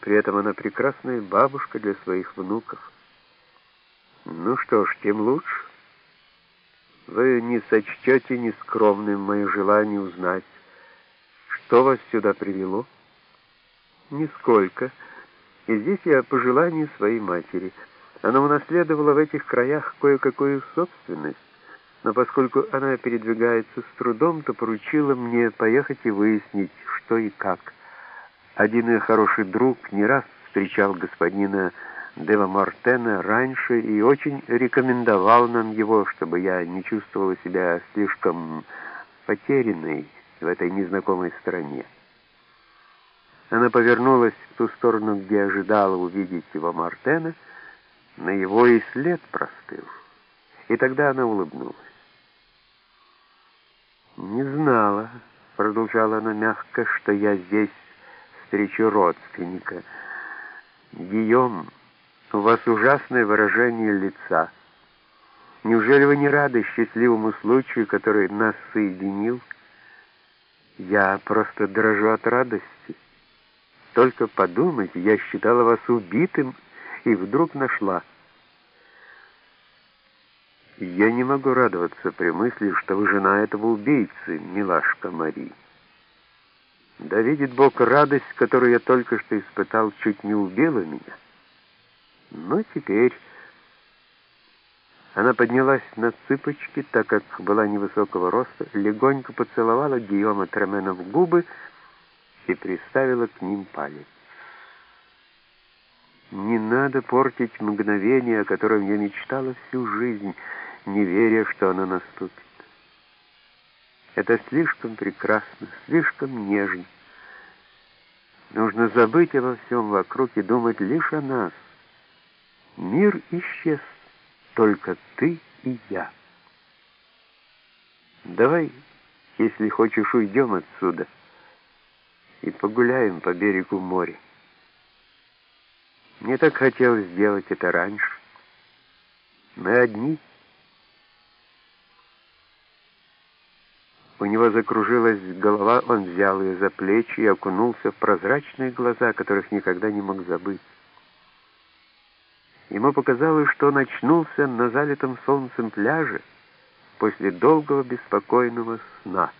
При этом она прекрасная бабушка для своих внуков. Ну что ж, тем лучше. Вы не сочтете нескромным мое желание узнать, что вас сюда привело? Нисколько. И здесь я по желанию своей матери. Она унаследовала в этих краях кое-какую собственность, но поскольку она передвигается с трудом, то поручила мне поехать и выяснить, что и как. Один ее хороший друг не раз встречал господина Дева Мартена раньше и очень рекомендовал нам его, чтобы я не чувствовала себя слишком потерянной в этой незнакомой стране. Она повернулась в ту сторону, где ожидала увидеть его Мартена, но его и след простыл. И тогда она улыбнулась. «Не знала», — продолжала она мягко, — «что я здесь встречу родственника. Гийом, у вас ужасное выражение лица. Неужели вы не рады счастливому случаю, который нас соединил? Я просто дрожу от радости. Только подумайте, я считала вас убитым и вдруг нашла. Я не могу радоваться при мысли, что вы жена этого убийцы, милашка Мари. Да видит Бог, радость, которую я только что испытал, чуть не убила меня. Но теперь... Она поднялась на цыпочки, так как была невысокого роста, легонько поцеловала Гийома Тремена в губы и приставила к ним палец. Не надо портить мгновение, о котором я мечтала всю жизнь, не веря, что оно наступит. Это слишком прекрасно, слишком нежно. Нужно забыть обо всем вокруг и думать лишь о нас. Мир исчез, только ты и я. Давай, если хочешь, уйдем отсюда и погуляем по берегу моря. Мне так хотелось сделать это раньше. Мы одни — У него закружилась голова, он взял ее за плечи и окунулся в прозрачные глаза, которых никогда не мог забыть. Ему показалось, что он очнулся на залитом солнцем пляже после долгого беспокойного сна.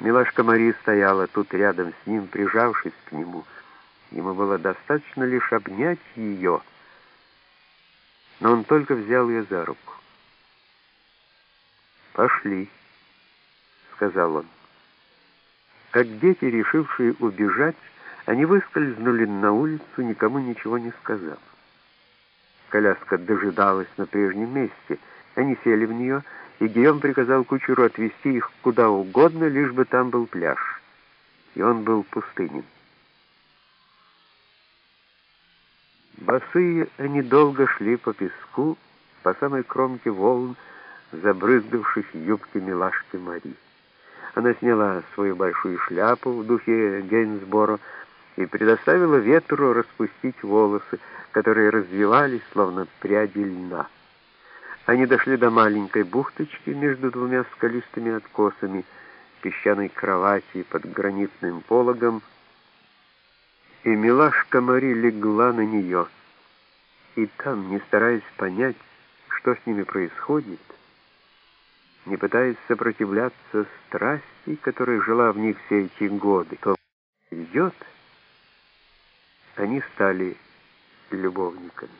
Милашка Мария стояла тут рядом с ним, прижавшись к нему. Ему было достаточно лишь обнять ее, но он только взял ее за руку. «Пошли» сказал он. Как дети, решившие убежать, они выскользнули на улицу, никому ничего не сказав. Коляска дожидалась на прежнем месте. Они сели в нее, и Гийом приказал кучеру отвезти их куда угодно, лишь бы там был пляж. И он был пустынен. Босые они долго шли по песку, по самой кромке волн, забрызгавших юбки милашки Марии. Она сняла свою большую шляпу в духе Гейнсборо и предоставила ветру распустить волосы, которые развивались, словно пряди льна. Они дошли до маленькой бухточки между двумя скалистыми откосами, песчаной кровати под гранитным пологом, и милашка Мари легла на нее. И там, не стараясь понять, что с ними происходит, не пытаясь сопротивляться страсти, которая жила в них все эти годы, то идет, они стали любовниками.